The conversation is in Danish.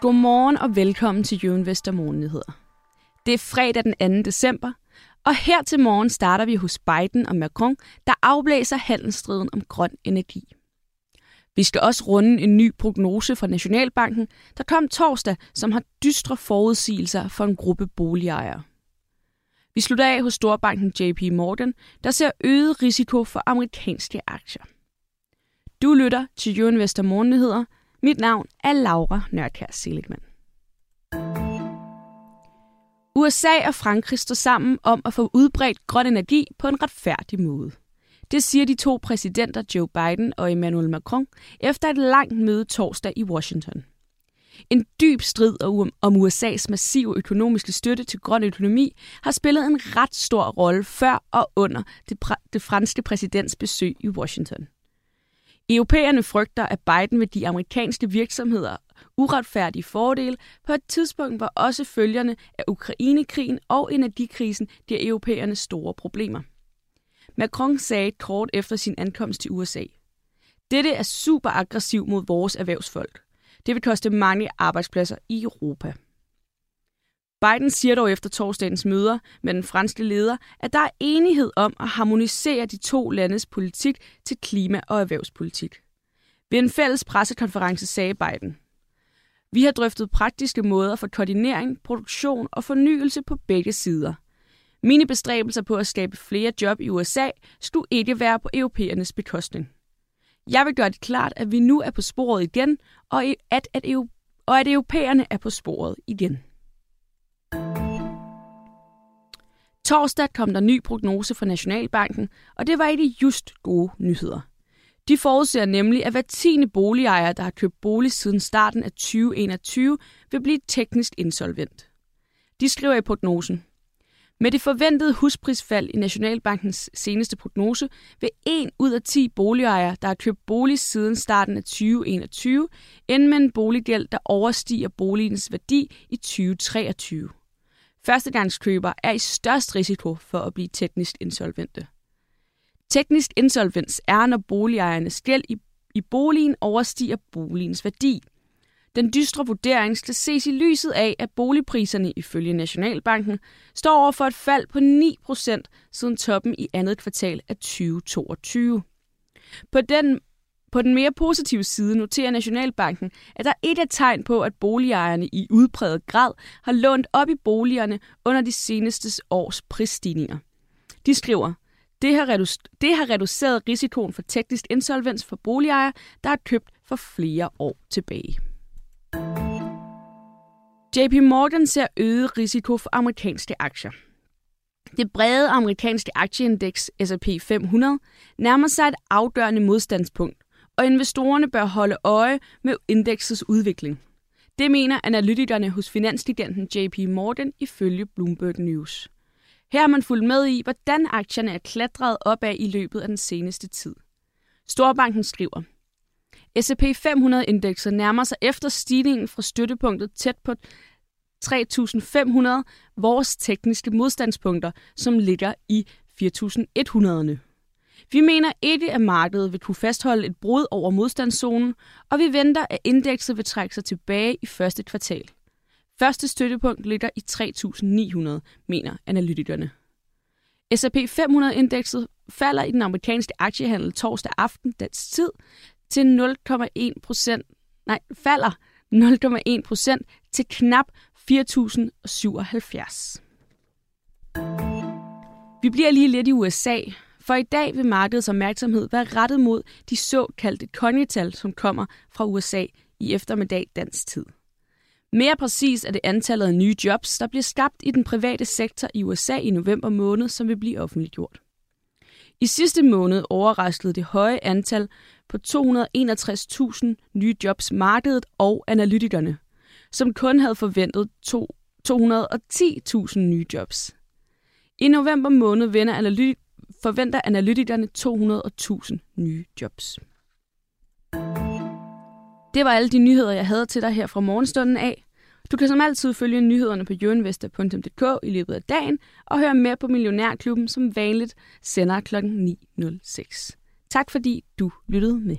Godmorgen og velkommen til Jørgen Morgennyheder. Det er fredag den 2. december, og her til morgen starter vi hos Biden og Macron, der afblæser handelsstriden om grøn energi. Vi skal også runde en ny prognose fra Nationalbanken, der kom torsdag, som har dystre forudsigelser for en gruppe boligejere. Vi slutter af hos storbanken JP Morgan, der ser øget risiko for amerikanske aktier. Du lytter til Jørgen Morgennyheder – mit navn er Laura Nørkær Seligman. USA og Frankrig står sammen om at få udbredt grøn energi på en retfærdig måde. Det siger de to præsidenter Joe Biden og Emmanuel Macron efter et langt møde torsdag i Washington. En dyb strid om USA's massive økonomiske støtte til grøn økonomi har spillet en ret stor rolle før og under det, det franske præsidents besøg i Washington. Europæerne frygter, at Biden vil de amerikanske virksomheder uretfærdige fordele på et tidspunkt, hvor også følgerne af Ukrainekrigen og energikrisen bliver europæernes store problemer. Macron sagde kort efter sin ankomst til USA. Dette er super aggressiv mod vores erhvervsfolk. Det vil koste mange arbejdspladser i Europa. Biden siger dog efter torsdagens møder med den franske leder, at der er enighed om at harmonisere de to landes politik til klima- og erhvervspolitik. Ved en fælles pressekonference sagde Biden, Vi har drøftet praktiske måder for koordinering, produktion og fornyelse på begge sider. Mine bestræbelser på at skabe flere job i USA skulle ikke være på europæernes bekostning. Jeg vil gøre det klart, at vi nu er på sporet igen, og at, at, og at europæerne er på sporet igen. Torsdag kom der ny prognose fra Nationalbanken, og det var ikke just gode nyheder. De forudser nemlig, at hver tiende boligejer, der har købt bolig siden starten af 2021, vil blive teknisk insolvent. De skriver i prognosen, med det forventede husprisfald i Nationalbankens seneste prognose vil 1 ud af 10 boligejere, der har købt bolig siden starten af 2021, ende med en boliggæld, der overstiger boligens værdi i 2023. Førstegangskøber er i størst risiko for at blive teknisk insolvente. Teknisk insolvens er, når boligejernes gæld i, i boligen overstiger boligens værdi. Den dystre vurdering skal ses i lyset af, at boligpriserne ifølge Nationalbanken står over for et fald på 9% siden toppen i andet kvartal af 2022. På den på den mere positive side noterer Nationalbanken, at der ikke er tegn på, at boligejerne i udpræget grad har lånt op i boligerne under de seneste års prisstigninger. De skriver, det har, redu- det har reduceret risikoen for teknisk insolvens for boligejere, der har købt for flere år tilbage. JP Morgan ser øget risiko for amerikanske aktier. Det brede amerikanske aktieindeks S&P 500 nærmer sig et afgørende modstandspunkt, og investorerne bør holde øje med indeksets udvikling. Det mener analytikerne hos finansgiganten JP Morgan ifølge Bloomberg News. Her har man fulgt med i, hvordan aktierne er klatret opad i løbet af den seneste tid. Storbanken skriver, S&P 500-indekset nærmer sig efter stigningen fra støttepunktet tæt på 3.500 vores tekniske modstandspunkter, som ligger i 4.100'erne. Vi mener ikke, at markedet vil kunne fastholde et brud over modstandszonen, og vi venter, at indekset vil trække sig tilbage i første kvartal. Første støttepunkt ligger i 3.900, mener analytikerne. S&P 500-indekset falder i den amerikanske aktiehandel torsdag aften dansk tid til 0,1 procent, nej, falder 0,1 procent til knap 4.077. Vi bliver lige lidt i USA, for i dag vil markedets opmærksomhed være rettet mod de såkaldte konjetal, som kommer fra USA i eftermiddag dansk tid. Mere præcis er det antallet af nye jobs, der bliver skabt i den private sektor i USA i november måned, som vil blive offentliggjort. I sidste måned overraskede det høje antal på 261.000 nye jobs markedet og analytikerne, som kun havde forventet 210.000 nye jobs. I november måned vender analytikerne forventer analytikerne 200.000 nye jobs. Det var alle de nyheder, jeg havde til dig her fra morgenstunden af. Du kan som altid følge nyhederne på jørinvestor.dk i løbet af dagen og høre mere på Millionærklubben, som vanligt sender kl. 9.06. Tak fordi du lyttede med.